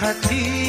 hati